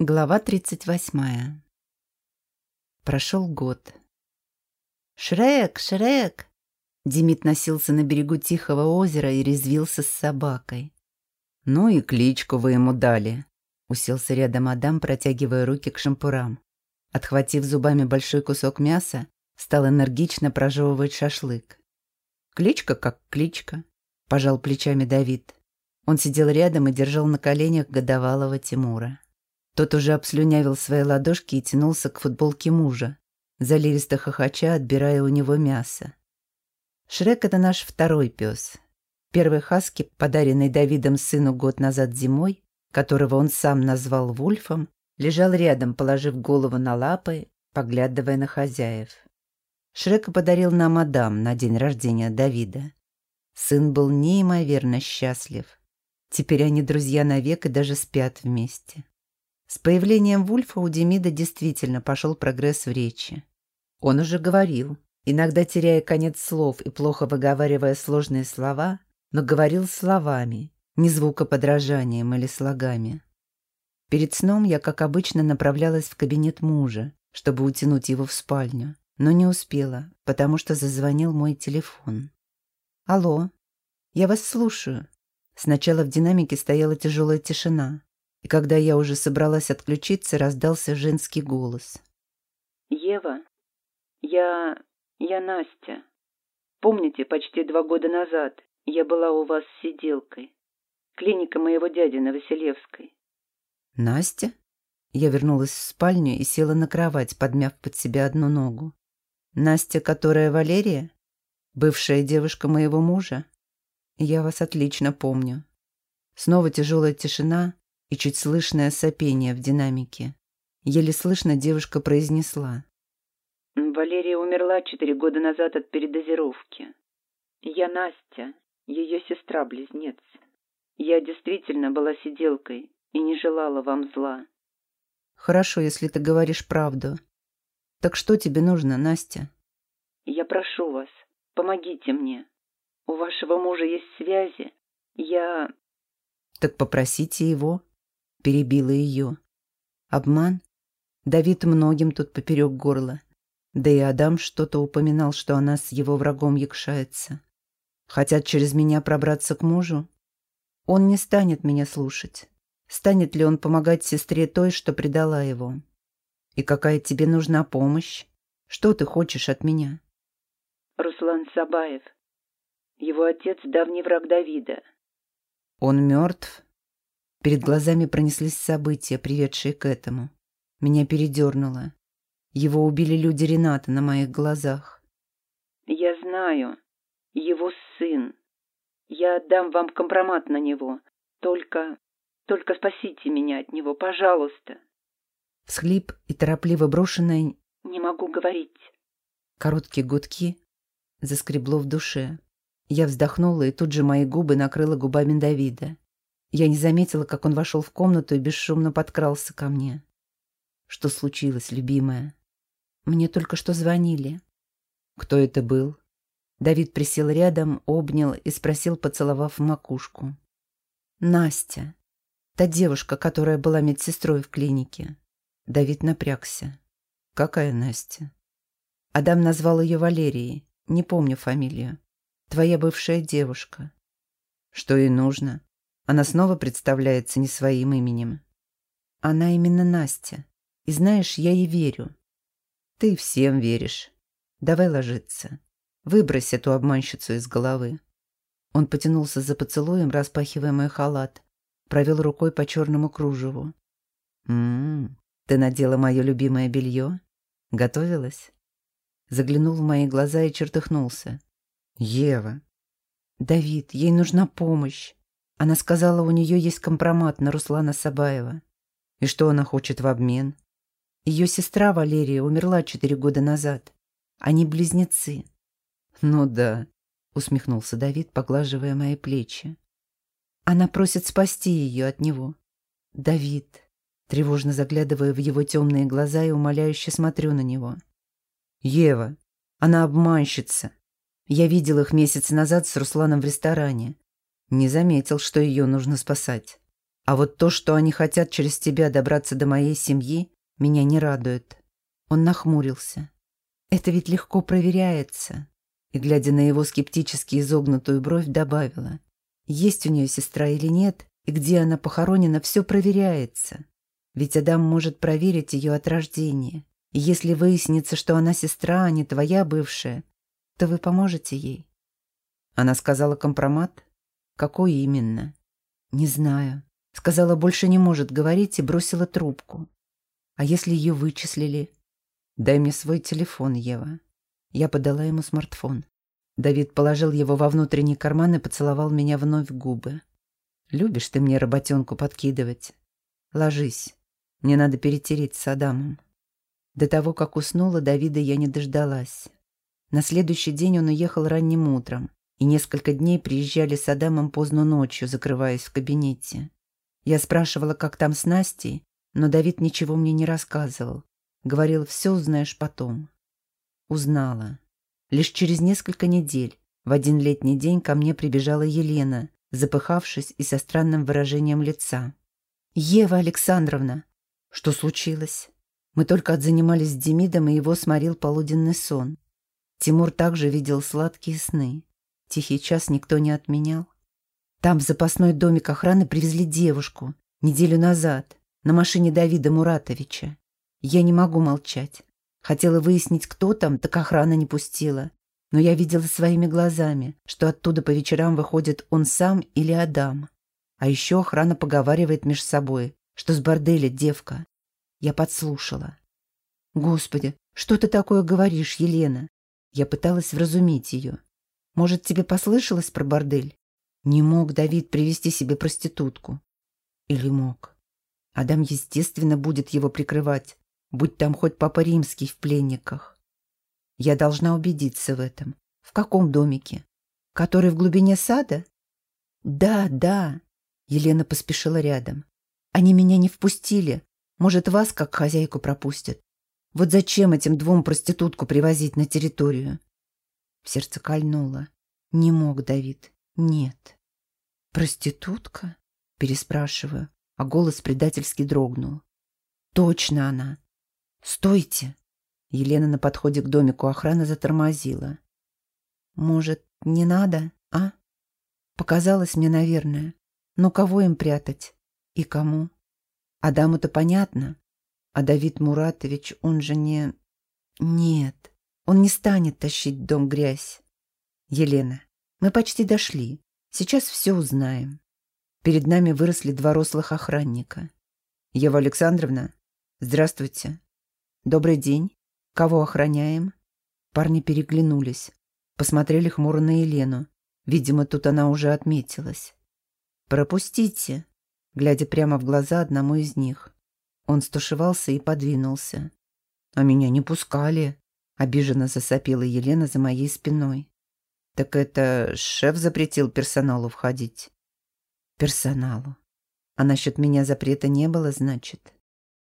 Глава 38. Прошел год. «Шрек! Шрек!» Демид носился на берегу Тихого озера и резвился с собакой. «Ну и кличку вы ему дали», — уселся рядом Адам, протягивая руки к шампурам. Отхватив зубами большой кусок мяса, стал энергично прожевывать шашлык. «Кличка как кличка», — пожал плечами Давид. Он сидел рядом и держал на коленях годовалого Тимура. Тот уже обслюнявил свои ладошки и тянулся к футболке мужа, заливисто хохоча, отбирая у него мясо. Шрек — это наш второй пес. Первый хаски, подаренный Давидом сыну год назад зимой, которого он сам назвал Вульфом, лежал рядом, положив голову на лапы, поглядывая на хозяев. Шрека подарил нам Адам на день рождения Давида. Сын был неимоверно счастлив. Теперь они друзья навек и даже спят вместе. С появлением Вульфа у Демида действительно пошел прогресс в речи. Он уже говорил, иногда теряя конец слов и плохо выговаривая сложные слова, но говорил словами, не звукоподражанием или слогами. Перед сном я, как обычно, направлялась в кабинет мужа, чтобы утянуть его в спальню, но не успела, потому что зазвонил мой телефон. «Алло, я вас слушаю». Сначала в динамике стояла тяжелая тишина, и когда я уже собралась отключиться, раздался женский голос. «Ева, я... я Настя. Помните, почти два года назад я была у вас сиделкой. Клиника моего дяди на Василевской». «Настя?» Я вернулась в спальню и села на кровать, подмяв под себя одну ногу. «Настя, которая Валерия? Бывшая девушка моего мужа? Я вас отлично помню». Снова тяжелая тишина, и чуть слышное сопение в динамике. Еле слышно девушка произнесла. «Валерия умерла четыре года назад от передозировки. Я Настя, ее сестра-близнец. Я действительно была сиделкой и не желала вам зла». «Хорошо, если ты говоришь правду. Так что тебе нужно, Настя?» «Я прошу вас, помогите мне. У вашего мужа есть связи. Я...» «Так попросите его перебила ее. Обман? Давид многим тут поперек горла. Да и Адам что-то упоминал, что она с его врагом якшается. Хотят через меня пробраться к мужу? Он не станет меня слушать. Станет ли он помогать сестре той, что предала его? И какая тебе нужна помощь? Что ты хочешь от меня? Руслан Сабаев. Его отец – давний враг Давида. Он мертв? Перед глазами пронеслись события, приведшие к этому. Меня передернуло. Его убили люди Рената на моих глазах. «Я знаю. Его сын. Я отдам вам компромат на него. Только... только спасите меня от него, пожалуйста». Всхлип и торопливо брошенное «Не могу говорить». Короткие гудки заскребло в душе. Я вздохнула, и тут же мои губы накрыла губами Давида. Я не заметила, как он вошел в комнату и бесшумно подкрался ко мне. Что случилось, любимая? Мне только что звонили. Кто это был? Давид присел рядом, обнял и спросил, поцеловав макушку. Настя. Та девушка, которая была медсестрой в клинике. Давид напрягся. Какая Настя? Адам назвал ее Валерией. Не помню фамилию. Твоя бывшая девушка. Что ей нужно? Она снова представляется не своим именем. Она именно Настя. И знаешь, я ей верю. Ты всем веришь. Давай ложиться. Выбрось эту обманщицу из головы. Он потянулся за поцелуем, распахивая мой халат. Провел рукой по черному кружеву. «М-м, ты надела мое любимое белье? Готовилась?» Заглянул в мои глаза и чертыхнулся. «Ева!» «Давид, ей нужна помощь. Она сказала, у нее есть компромат на Руслана Сабаева. И что она хочет в обмен? Ее сестра Валерия умерла четыре года назад. Они близнецы. Ну да, усмехнулся Давид, поглаживая мои плечи. Она просит спасти ее от него. Давид, тревожно заглядывая в его темные глаза и умоляюще смотрю на него. Ева, она обманщица. Я видел их месяц назад с Русланом в ресторане. Не заметил, что ее нужно спасать. А вот то, что они хотят через тебя добраться до моей семьи, меня не радует. Он нахмурился. Это ведь легко проверяется. И, глядя на его скептически изогнутую бровь, добавила. Есть у нее сестра или нет, и где она похоронена, все проверяется. Ведь Адам может проверить ее от рождения. И если выяснится, что она сестра, а не твоя бывшая, то вы поможете ей. Она сказала компромат? Какой именно? Не знаю. Сказала, больше не может говорить и бросила трубку. А если ее вычислили? Дай мне свой телефон, Ева. Я подала ему смартфон. Давид положил его во внутренний карман и поцеловал меня вновь в губы. «Любишь ты мне работенку подкидывать? Ложись. Мне надо перетереть с Адамом». До того, как уснула, Давида я не дождалась. На следующий день он уехал ранним утром, и несколько дней приезжали с Адамом поздно ночью, закрываясь в кабинете. Я спрашивала, как там с Настей, но Давид ничего мне не рассказывал. Говорил, все узнаешь потом. Узнала. Лишь через несколько недель, в один летний день, ко мне прибежала Елена, запыхавшись и со странным выражением лица. «Ева Александровна!» «Что случилось?» Мы только отзанимались с Демидом, и его сморил полуденный сон. Тимур также видел сладкие сны. Тихий час никто не отменял. Там в запасной домик охраны привезли девушку неделю назад на машине Давида Муратовича. Я не могу молчать. Хотела выяснить, кто там, так охрана не пустила. Но я видела своими глазами, что оттуда по вечерам выходит он сам или Адам. А еще охрана поговаривает между собой, что с борделя девка. Я подслушала. «Господи, что ты такое говоришь, Елена?» Я пыталась вразумить ее. «Может, тебе послышалось про бордель?» Не мог Давид привести себе проститутку. Или мог? Адам, естественно, будет его прикрывать, будь там хоть папа римский в пленниках. Я должна убедиться в этом. В каком домике? Который в глубине сада? Да, да. Елена поспешила рядом. Они меня не впустили. Может, вас, как хозяйку, пропустят. Вот зачем этим двум проститутку привозить на территорию? Сердце кольнуло. Не мог Давид. Нет. Проститутка? Переспрашиваю, а голос предательски дрогнул. Точно она. Стойте. Елена на подходе к домику охраны затормозила. Может, не надо, а? Показалось мне, наверное. Но кого им прятать? И кому? Адаму-то понятно. А Давид Муратович, он же не... Нет, он не станет тащить дом грязь. Елена, мы почти дошли. Сейчас все узнаем. Перед нами выросли два рослых охранника. Ева Александровна, здравствуйте. Добрый день. Кого охраняем? Парни переглянулись. Посмотрели хмуро на Елену. Видимо, тут она уже отметилась. «Пропустите», глядя прямо в глаза одному из них. Он стушевался и подвинулся. «А меня не пускали», — обиженно засопела Елена за моей спиной. «Так это шеф запретил персоналу входить?» «Персоналу. А насчет меня запрета не было, значит?»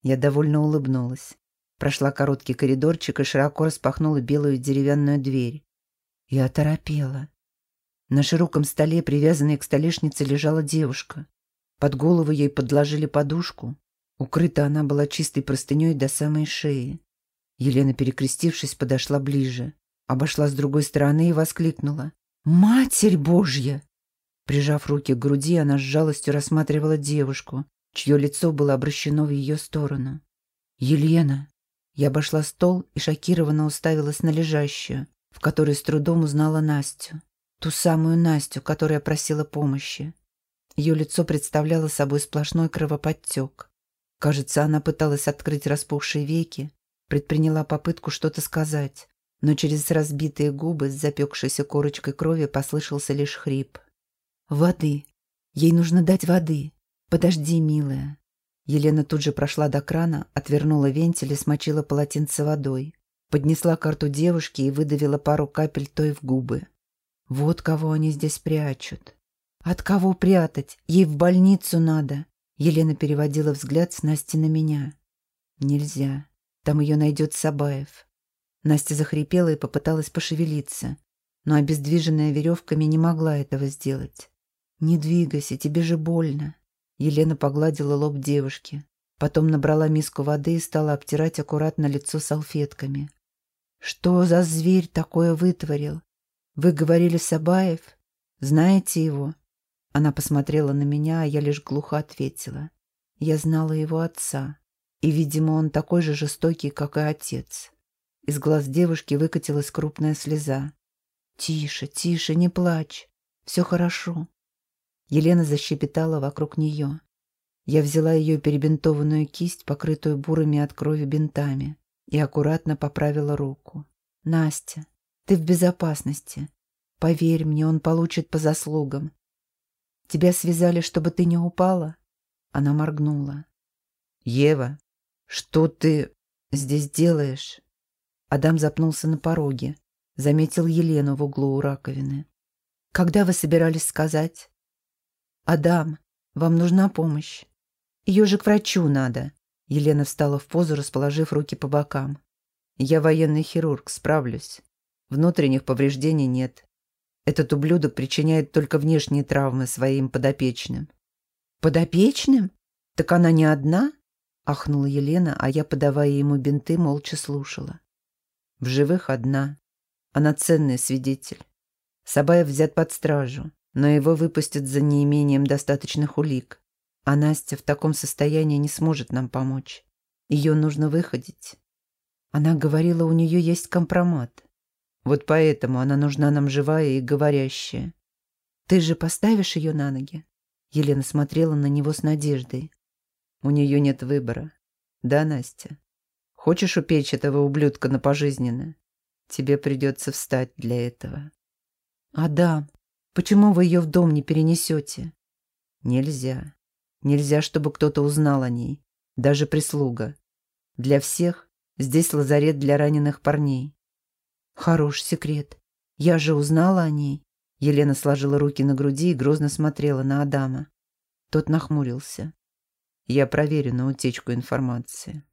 Я довольно улыбнулась. Прошла короткий коридорчик и широко распахнула белую деревянную дверь. Я оторопела. На широком столе, привязанной к столешнице, лежала девушка. Под голову ей подложили подушку. Укрыта она была чистой простыней до самой шеи. Елена, перекрестившись, подошла ближе. Обошла с другой стороны и воскликнула. «Матерь Божья!» Прижав руки к груди, она с жалостью рассматривала девушку, чье лицо было обращено в ее сторону. «Елена!» Я обошла стол и шокированно уставилась на лежащую, в которой с трудом узнала Настю. Ту самую Настю, которая просила помощи. Ее лицо представляло собой сплошной кровоподтек. Кажется, она пыталась открыть распухшие веки, предприняла попытку что-то сказать, но через разбитые губы с запекшейся корочкой крови послышался лишь хрип. «Воды! Ей нужно дать воды! Подожди, милая!» Елена тут же прошла до крана, отвернула вентиль и смочила полотенце водой. Поднесла карту девушки и выдавила пару капель той в губы. Вот кого они здесь прячут. «От кого прятать? Ей в больницу надо!» Елена переводила взгляд с Насти на меня. «Нельзя. Там ее найдет Сабаев». Настя захрипела и попыталась пошевелиться, но обездвиженная веревками не могла этого сделать. «Не двигайся, тебе же больно». Елена погладила лоб девушки, потом набрала миску воды и стала обтирать аккуратно лицо салфетками. «Что за зверь такое вытворил? Вы говорили Сабаев? Знаете его?» Она посмотрела на меня, а я лишь глухо ответила. Я знала его отца, и, видимо, он такой же жестокий, как и отец. Из глаз девушки выкатилась крупная слеза. «Тише, тише, не плачь. Все хорошо». Елена защепетала вокруг нее. Я взяла ее перебинтованную кисть, покрытую бурыми от крови бинтами, и аккуратно поправила руку. «Настя, ты в безопасности. Поверь мне, он получит по заслугам. Тебя связали, чтобы ты не упала?» Она моргнула. «Ева, что ты здесь делаешь?» Адам запнулся на пороге. Заметил Елену в углу у раковины. «Когда вы собирались сказать?» «Адам, вам нужна помощь. Ее же к врачу надо». Елена встала в позу, расположив руки по бокам. «Я военный хирург, справлюсь. Внутренних повреждений нет. Этот ублюдок причиняет только внешние травмы своим подопечным». «Подопечным? Так она не одна?» Ахнула Елена, а я, подавая ему бинты, молча слушала. В живых одна. Она ценный свидетель. Сабаев взят под стражу, но его выпустят за неимением достаточных улик. А Настя в таком состоянии не сможет нам помочь. Ее нужно выходить. Она говорила, у нее есть компромат. Вот поэтому она нужна нам живая и говорящая. Ты же поставишь ее на ноги? Елена смотрела на него с надеждой. У нее нет выбора. Да, Настя? Хочешь упечь этого ублюдка на пожизненно? Тебе придется встать для этого. Адам, почему вы ее в дом не перенесете? Нельзя. Нельзя, чтобы кто-то узнал о ней. Даже прислуга. Для всех здесь лазарет для раненых парней. Хороший секрет. Я же узнала о ней. Елена сложила руки на груди и грозно смотрела на Адама. Тот нахмурился. Я проверю на утечку информации.